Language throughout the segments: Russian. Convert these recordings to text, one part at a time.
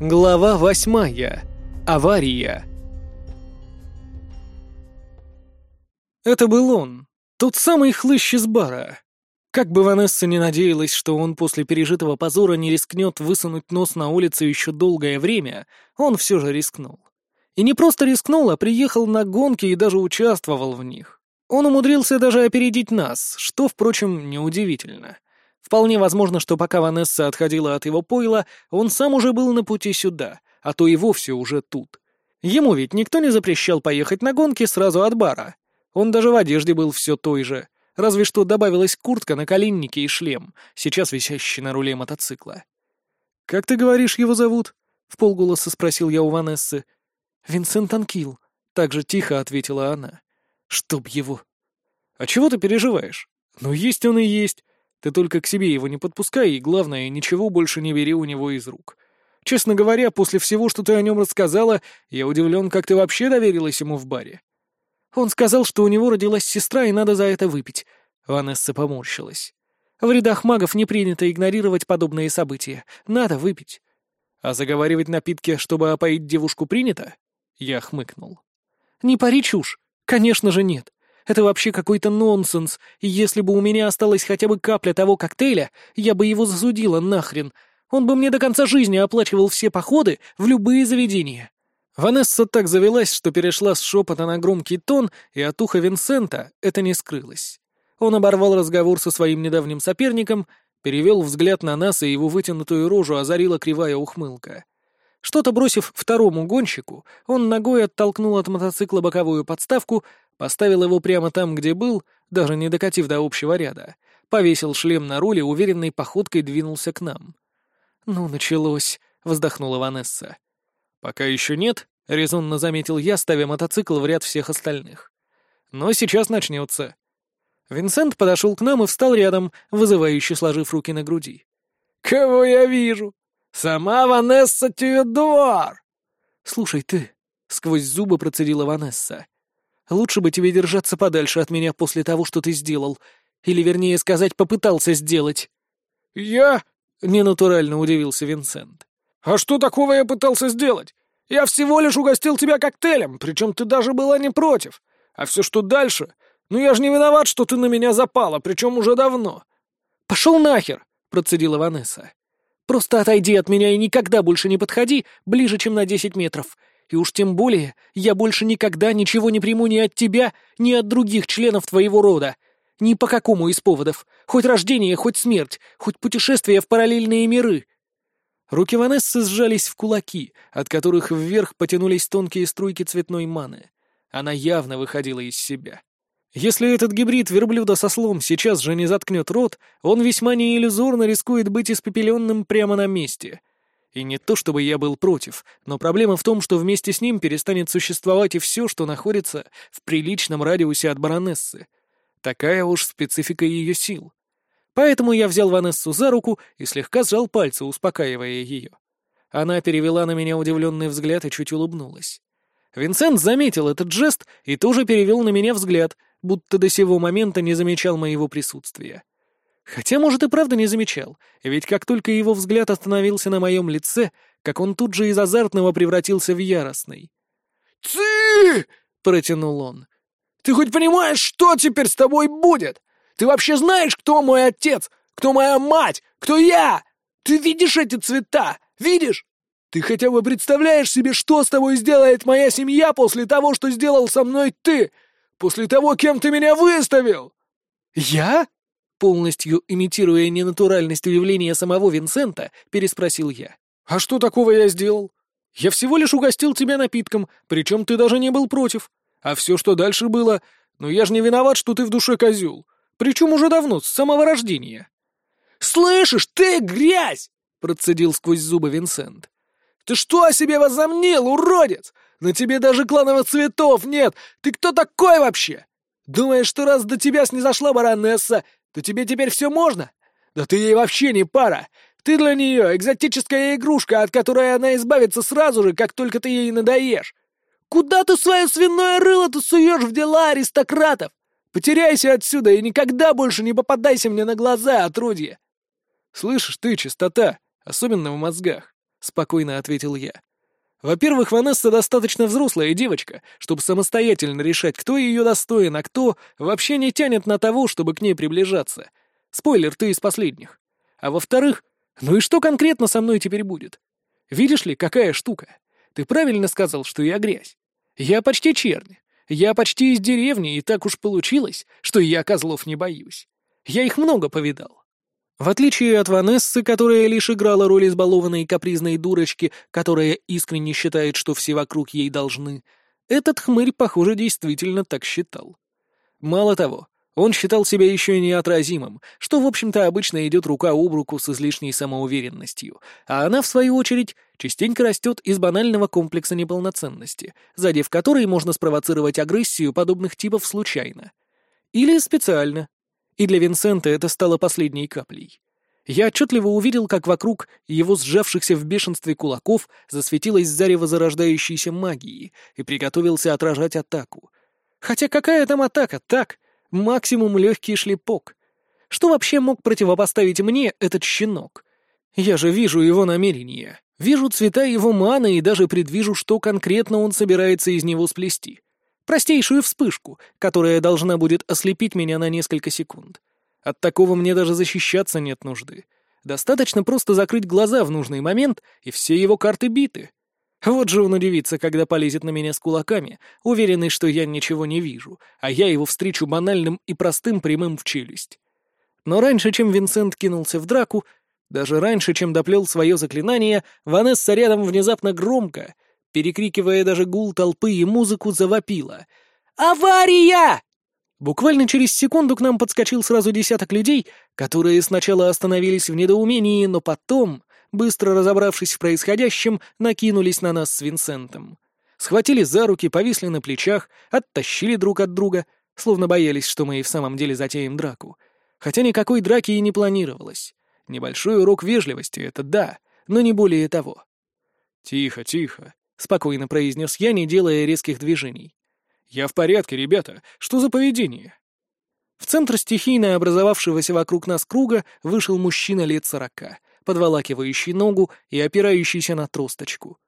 Глава восьмая. Авария. Это был он, тот самый хлыщ из бара. Как бы Ванесса не надеялась, что он после пережитого позора не рискнет высунуть нос на улицу еще долгое время, он все же рискнул. И не просто рискнул, а приехал на гонки и даже участвовал в них. Он умудрился даже опередить нас, что, впрочем, неудивительно. Вполне возможно, что пока Ванесса отходила от его пойла, он сам уже был на пути сюда, а то и вовсе уже тут. Ему ведь никто не запрещал поехать на гонки сразу от бара. Он даже в одежде был все той же, разве что добавилась куртка, на наколенники и шлем, сейчас висящий на руле мотоцикла. «Как ты говоришь, его зовут?» — в полголоса спросил я у Ванессы. «Винсент Анкил», — так же тихо ответила она. «Чтоб его!» «А чего ты переживаешь? Ну, есть он и есть. Ты только к себе его не подпускай, и, главное, ничего больше не бери у него из рук. Честно говоря, после всего, что ты о нем рассказала, я удивлен, как ты вообще доверилась ему в баре. Он сказал, что у него родилась сестра, и надо за это выпить. Ванесса поморщилась. В рядах магов не принято игнорировать подобные события. Надо выпить. А заговаривать напитки, чтобы опоить девушку, принято? Я хмыкнул. Не пари чушь. Конечно же нет. Это вообще какой-то нонсенс, и если бы у меня осталась хотя бы капля того коктейля, я бы его засудила нахрен. Он бы мне до конца жизни оплачивал все походы в любые заведения. Ванесса так завелась, что перешла с шепота на громкий тон, и от уха Винсента это не скрылось. Он оборвал разговор со своим недавним соперником, перевел взгляд на нас, и его вытянутую рожу озарила кривая ухмылка. Что-то бросив второму гонщику, он ногой оттолкнул от мотоцикла боковую подставку, Поставил его прямо там, где был, даже не докатив до общего ряда. Повесил шлем на руле, уверенной походкой двинулся к нам. «Ну, началось», — вздохнула Ванесса. «Пока еще нет», — резонно заметил я, ставя мотоцикл в ряд всех остальных. «Но сейчас начнется». Винсент подошел к нам и встал рядом, вызывающе сложив руки на груди. «Кого я вижу? Сама Ванесса Тюдор!» «Слушай, ты...» — сквозь зубы процедила Ванесса. Лучше бы тебе держаться подальше от меня после того, что ты сделал. Или, вернее сказать, попытался сделать». «Я?» — ненатурально удивился Винсент. «А что такого я пытался сделать? Я всего лишь угостил тебя коктейлем, причем ты даже была не против. А все, что дальше... Ну я же не виноват, что ты на меня запала, причем уже давно». «Пошел нахер!» — процедила Ванесса. «Просто отойди от меня и никогда больше не подходи ближе, чем на десять метров. И уж тем более я больше никогда ничего не приму ни от тебя, ни от других членов твоего рода. Ни по какому из поводов. Хоть рождение, хоть смерть, хоть путешествие в параллельные миры. Руки Ванессы сжались в кулаки, от которых вверх потянулись тонкие струйки цветной маны. Она явно выходила из себя. Если этот гибрид верблюда со слом сейчас же не заткнет рот, он весьма неиллюзорно рискует быть испепеленным прямо на месте — и не то чтобы я был против, но проблема в том, что вместе с ним перестанет существовать и все, что находится в приличном радиусе от баронессы. Такая уж специфика ее сил. Поэтому я взял Ванессу за руку и слегка сжал пальцы, успокаивая ее. Она перевела на меня удивленный взгляд и чуть улыбнулась. Винсент заметил этот жест и тоже перевел на меня взгляд, будто до сего момента не замечал моего присутствия. Хотя, может, и правда не замечал, ведь как только его взгляд остановился на моем лице, как он тут же из азартного превратился в яростный. «Ты!» — протянул он. «Ты хоть понимаешь, что теперь с тобой будет? Ты вообще знаешь, кто мой отец? Кто моя мать? Кто я? Ты видишь эти цвета? Видишь? Ты хотя бы представляешь себе, что с тобой сделает моя семья после того, что сделал со мной ты? После того, кем ты меня выставил?» «Я?» Полностью имитируя ненатуральность удивления самого Винсента, переспросил я. «А что такого я сделал? Я всего лишь угостил тебя напитком, причем ты даже не был против. А все, что дальше было... Ну я же не виноват, что ты в душе козел. Причем уже давно, с самого рождения». «Слышишь, ты грязь!» — процедил сквозь зубы Винсент. «Ты что о себе возомнил, уродец? На тебе даже клановых цветов нет! Ты кто такой вообще? Думаешь, что раз до тебя снизошла баронесса, то тебе теперь все можно? Да ты ей вообще не пара. Ты для нее экзотическая игрушка, от которой она избавится сразу же, как только ты ей надоешь. Куда ты свое свиное рыло-то суешь в дела аристократов? Потеряйся отсюда и никогда больше не попадайся мне на глаза, отродье. Слышишь ты, чистота, особенно в мозгах. — спокойно ответил я. «Во-первых, Ванесса достаточно взрослая девочка, чтобы самостоятельно решать, кто ее достоин, а кто вообще не тянет на того, чтобы к ней приближаться. Спойлер, ты из последних. А во-вторых, ну и что конкретно со мной теперь будет? Видишь ли, какая штука? Ты правильно сказал, что я грязь. Я почти чернь. Я почти из деревни, и так уж получилось, что я козлов не боюсь. Я их много повидал. В отличие от Ванессы, которая лишь играла роль избалованной капризной дурочки, которая искренне считает, что все вокруг ей должны, этот хмырь, похоже, действительно так считал. Мало того, он считал себя еще и неотразимым, что, в общем-то, обычно идет рука об руку с излишней самоуверенностью, а она, в свою очередь, частенько растет из банального комплекса неполноценности, задев который можно спровоцировать агрессию подобных типов случайно. Или специально. И для Винсента это стало последней каплей. Я отчетливо увидел, как вокруг его сжавшихся в бешенстве кулаков засветилась зарево зарождающейся магии и приготовился отражать атаку. Хотя какая там атака, так? Максимум легкий шлепок. Что вообще мог противопоставить мне этот щенок? Я же вижу его намерения, вижу цвета его маны и даже предвижу, что конкретно он собирается из него сплести. Простейшую вспышку, которая должна будет ослепить меня на несколько секунд. От такого мне даже защищаться нет нужды. Достаточно просто закрыть глаза в нужный момент, и все его карты биты. Вот же он удивится, когда полезет на меня с кулаками, уверенный, что я ничего не вижу, а я его встречу банальным и простым прямым в челюсть. Но раньше, чем Винсент кинулся в драку, даже раньше, чем доплел свое заклинание, Ванесса рядом внезапно громко, перекрикивая даже гул толпы и музыку, завопила. «Авария!» Буквально через секунду к нам подскочил сразу десяток людей, которые сначала остановились в недоумении, но потом быстро разобравшись в происходящем, накинулись на нас с Винсентом. Схватили за руки, повисли на плечах, оттащили друг от друга, словно боялись, что мы и в самом деле затеем драку. Хотя никакой драки и не планировалось. Небольшой урок вежливости — это да, но не более того. «Тихо, тихо», — спокойно произнес я, не делая резких движений. «Я в порядке, ребята. Что за поведение?» В центр стихийно образовавшегося вокруг нас круга вышел мужчина лет сорока — подволакивающий ногу и опирающийся на тросточку.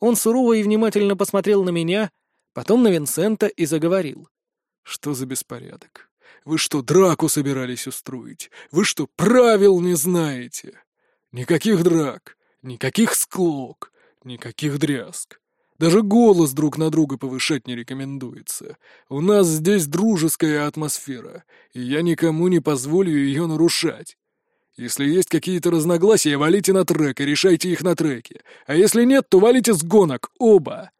Он сурово и внимательно посмотрел на меня, потом на Винсента и заговорил. «Что за беспорядок? Вы что, драку собирались устроить? Вы что, правил не знаете? Никаких драк, никаких склок, никаких дрязг. Даже голос друг на друга повышать не рекомендуется. У нас здесь дружеская атмосфера, и я никому не позволю ее нарушать. Если есть какие-то разногласия, валите на трек и решайте их на треке. А если нет, то валите с гонок, оба!»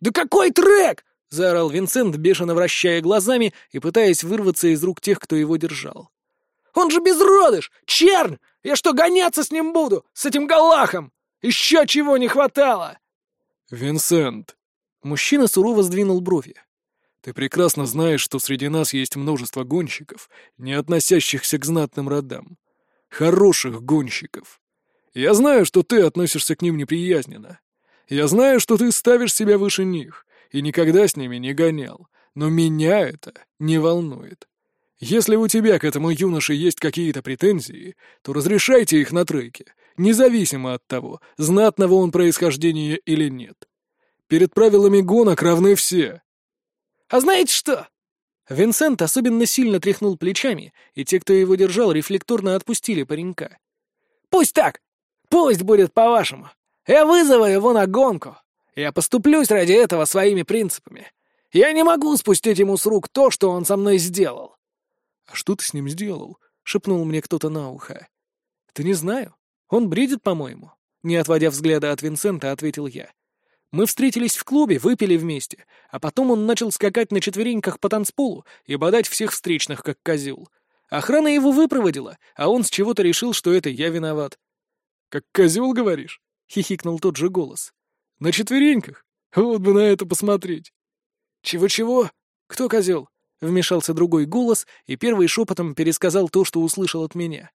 «Да какой трек?» — заорал Винсент, бешено вращая глазами и пытаясь вырваться из рук тех, кто его держал. «Он же безродыш! Чернь! Я что, гоняться с ним буду? С этим галахом? Еще чего не хватало!» «Винсент!» Мужчина сурово сдвинул брови. «Ты прекрасно знаешь, что среди нас есть множество гонщиков, не относящихся к знатным родам хороших гонщиков. Я знаю, что ты относишься к ним неприязненно. Я знаю, что ты ставишь себя выше них и никогда с ними не гонял, но меня это не волнует. Если у тебя к этому юноше есть какие-то претензии, то разрешайте их на треке, независимо от того, знатного он происхождения или нет. Перед правилами гонок равны все. «А знаете что?» Винсент особенно сильно тряхнул плечами, и те, кто его держал, рефлекторно отпустили паренька. «Пусть так! Пусть будет по-вашему! Я вызову его на гонку! Я поступлюсь ради этого своими принципами! Я не могу спустить ему с рук то, что он со мной сделал!» «А что ты с ним сделал?» — шепнул мне кто-то на ухо. «Ты не знаю. Он бредит, по-моему». Не отводя взгляда от Винсента, ответил я. Мы встретились в клубе, выпили вместе, а потом он начал скакать на четвереньках по танцполу и бодать всех встречных, как козел. Охрана его выпроводила, а он с чего-то решил, что это я виноват. «Как козел, говоришь?» — хихикнул тот же голос. «На четвереньках? Вот бы на это посмотреть!» «Чего-чего? Кто козел?» — вмешался другой голос и первый шепотом пересказал то, что услышал от меня.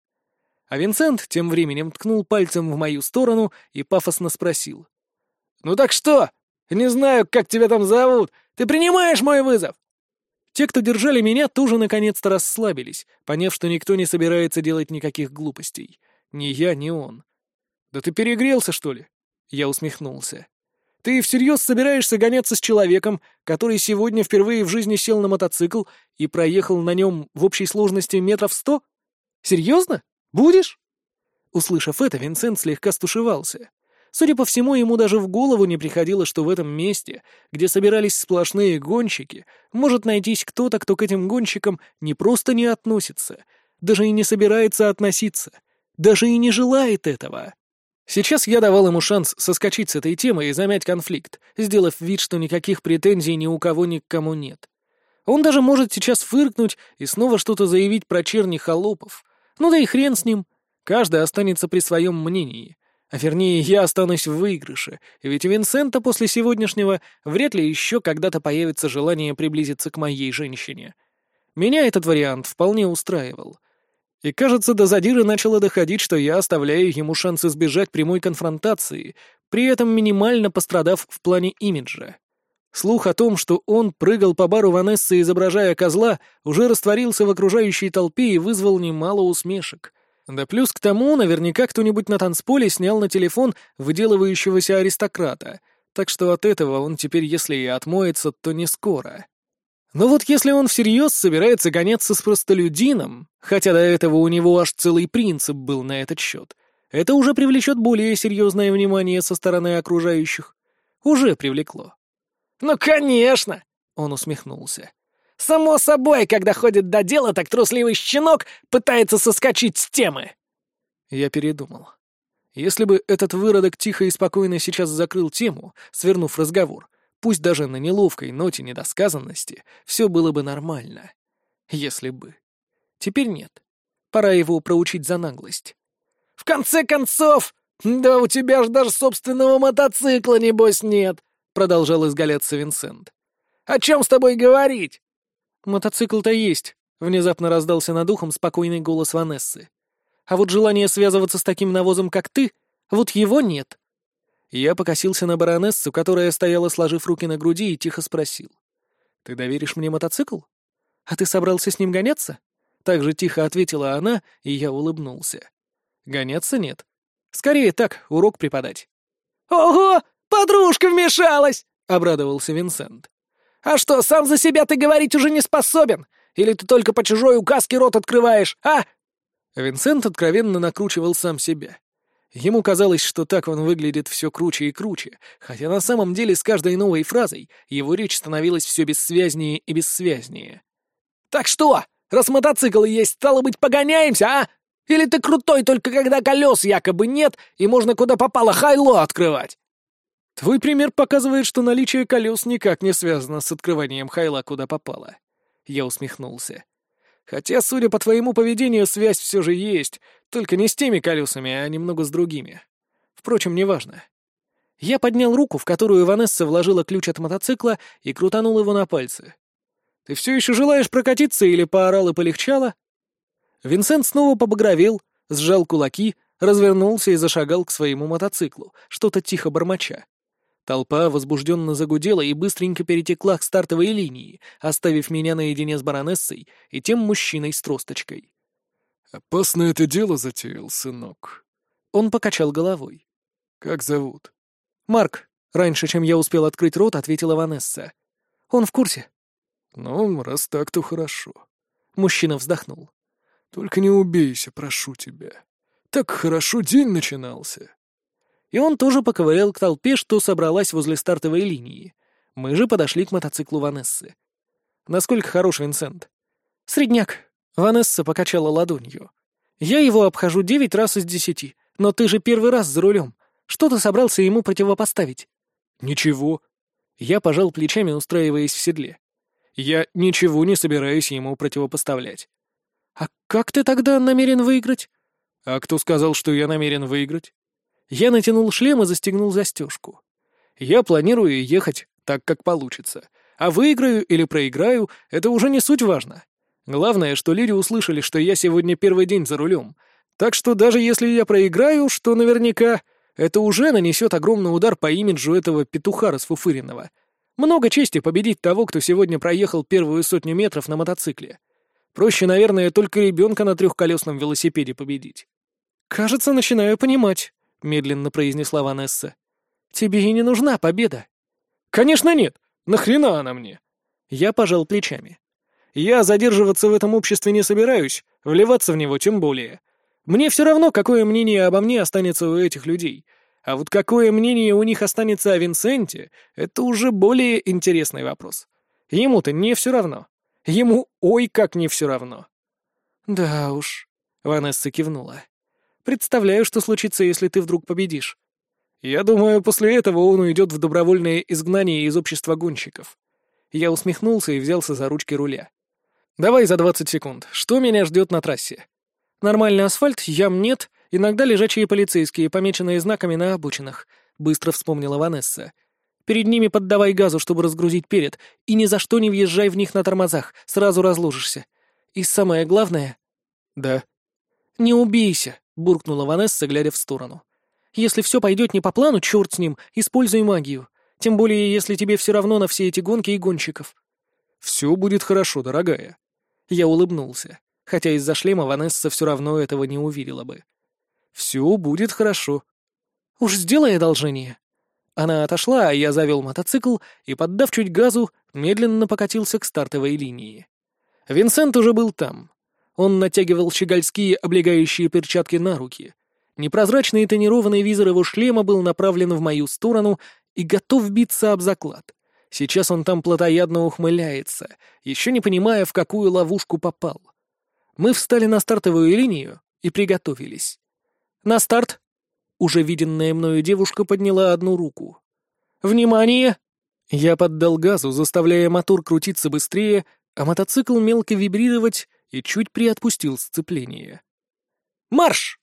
А Винсент тем временем ткнул пальцем в мою сторону и пафосно спросил. «Ну так что? Не знаю, как тебя там зовут. Ты принимаешь мой вызов?» Те, кто держали меня, тоже наконец-то расслабились, поняв, что никто не собирается делать никаких глупостей. Ни я, ни он. «Да ты перегрелся, что ли?» Я усмехнулся. «Ты всерьез собираешься гоняться с человеком, который сегодня впервые в жизни сел на мотоцикл и проехал на нем в общей сложности метров сто? Серьезно? Будешь?» Услышав это, Винсент слегка стушевался. Судя по всему, ему даже в голову не приходило, что в этом месте, где собирались сплошные гонщики, может найтись кто-то, кто к этим гонщикам не просто не относится, даже и не собирается относиться, даже и не желает этого. Сейчас я давал ему шанс соскочить с этой темы и замять конфликт, сделав вид, что никаких претензий ни у кого ни к кому нет. Он даже может сейчас фыркнуть и снова что-то заявить про черни холопов. Ну да и хрен с ним. Каждый останется при своем мнении. А вернее, я останусь в выигрыше, ведь у Винсента после сегодняшнего вряд ли еще когда-то появится желание приблизиться к моей женщине. Меня этот вариант вполне устраивал. И, кажется, до задиры начало доходить, что я оставляю ему шанс избежать прямой конфронтации, при этом минимально пострадав в плане имиджа. Слух о том, что он прыгал по бару Ванессы, изображая козла, уже растворился в окружающей толпе и вызвал немало усмешек — да плюс к тому, наверняка кто-нибудь на танцполе снял на телефон выделывающегося аристократа, так что от этого он теперь, если и отмоется, то не скоро. Но вот если он всерьез собирается гоняться с простолюдином, хотя до этого у него аж целый принцип был на этот счет, это уже привлечет более серьезное внимание со стороны окружающих. Уже привлекло. «Ну, конечно!» — он усмехнулся. Само собой, когда ходит до дела, так трусливый щенок пытается соскочить с темы. Я передумал. Если бы этот выродок тихо и спокойно сейчас закрыл тему, свернув разговор, пусть даже на неловкой ноте недосказанности, все было бы нормально. Если бы. Теперь нет. Пора его проучить за наглость. «В конце концов, да у тебя ж даже собственного мотоцикла, небось, нет!» — продолжал изгаляться Винсент. «О чем с тобой говорить? «Мотоцикл-то есть», — внезапно раздался над ухом спокойный голос Ванессы. «А вот желание связываться с таким навозом, как ты, вот его нет». Я покосился на баронессу, которая стояла, сложив руки на груди, и тихо спросил. «Ты доверишь мне мотоцикл? А ты собрался с ним гоняться?» Так же тихо ответила она, и я улыбнулся. «Гоняться нет. Скорее так, урок преподать». «Ого! Подружка вмешалась!» — обрадовался Винсент. А что, сам за себя ты говорить уже не способен? Или ты только по чужой указке рот открываешь, а?» Винсент откровенно накручивал сам себя. Ему казалось, что так он выглядит все круче и круче, хотя на самом деле с каждой новой фразой его речь становилась все бессвязнее и бессвязнее. «Так что, раз мотоцикл есть, стало быть, погоняемся, а? Или ты крутой только когда колес якобы нет, и можно куда попало хайло открывать?» Твой пример показывает, что наличие колес никак не связано с открыванием хайла куда попало. Я усмехнулся. Хотя, судя по твоему поведению, связь все же есть, только не с теми колесами, а немного с другими. Впрочем, неважно. Я поднял руку, в которую Ванесса вложила ключ от мотоцикла, и крутанул его на пальцы. «Ты все еще желаешь прокатиться или поорал и полегчало?» Винсент снова побагровел, сжал кулаки, развернулся и зашагал к своему мотоциклу, что-то тихо бормоча. Толпа возбужденно загудела и быстренько перетекла к стартовой линии, оставив меня наедине с баронессой и тем мужчиной с тросточкой. «Опасное это дело затеял, сынок». Он покачал головой. «Как зовут?» «Марк», — раньше, чем я успел открыть рот, ответила Ванесса. «Он в курсе». «Ну, раз так, то хорошо». Мужчина вздохнул. «Только не убейся, прошу тебя. Так хорошо день начинался» и он тоже поковырял к толпе, что собралась возле стартовой линии. Мы же подошли к мотоциклу Ванессы. «Насколько хорош Винсент?» «Средняк», — Ванесса покачала ладонью. «Я его обхожу девять раз из десяти, но ты же первый раз за рулем. Что ты собрался ему противопоставить?» «Ничего». Я пожал плечами, устраиваясь в седле. «Я ничего не собираюсь ему противопоставлять». «А как ты тогда намерен выиграть?» «А кто сказал, что я намерен выиграть?» Я натянул шлем и застегнул застежку. Я планирую ехать так, как получится. А выиграю или проиграю — это уже не суть важно. Главное, что люди услышали, что я сегодня первый день за рулем. Так что даже если я проиграю, что наверняка, это уже нанесет огромный удар по имиджу этого петуха расфуфыренного. Много чести победить того, кто сегодня проехал первую сотню метров на мотоцикле. Проще, наверное, только ребенка на трехколесном велосипеде победить. Кажется, начинаю понимать. — медленно произнесла Ванесса. «Тебе и не нужна победа». «Конечно нет! Нахрена она мне?» Я пожал плечами. «Я задерживаться в этом обществе не собираюсь, вливаться в него тем более. Мне все равно, какое мнение обо мне останется у этих людей. А вот какое мнение у них останется о Винсенте, это уже более интересный вопрос. Ему-то не все равно. Ему ой как не все равно». «Да уж», — Ванесса кивнула. «Представляю, что случится, если ты вдруг победишь. Я думаю, после этого он уйдет в добровольное изгнание из общества гонщиков. Я усмехнулся и взялся за ручки руля. Давай за 20 секунд. Что меня ждет на трассе? Нормальный асфальт, ям нет, иногда лежачие полицейские, помеченные знаками на обочинах, быстро вспомнила Ванесса. Перед ними поддавай газу, чтобы разгрузить перед, и ни за что не въезжай в них на тормозах, сразу разложишься. И самое главное... Да. Не убейся, буркнула Ванесса, глядя в сторону. Если все пойдет не по плану, черт с ним, используй магию. Тем более, если тебе все равно на все эти гонки и гонщиков. Все будет хорошо, дорогая. Я улыбнулся, хотя из-за шлема Ванесса все равно этого не увидела бы. Все будет хорошо. Уж сделай одолжение. Она отошла, а я завел мотоцикл и, поддав чуть газу, медленно покатился к стартовой линии. Винсент уже был там. Он натягивал щегольские облегающие перчатки на руки, Непрозрачный тонированный визор его шлема был направлен в мою сторону и готов биться об заклад. Сейчас он там плотоядно ухмыляется, еще не понимая, в какую ловушку попал. Мы встали на стартовую линию и приготовились. «На старт!» Уже виденная мною девушка подняла одну руку. «Внимание!» Я поддал газу, заставляя мотор крутиться быстрее, а мотоцикл мелко вибрировать и чуть приотпустил сцепление. «Марш!»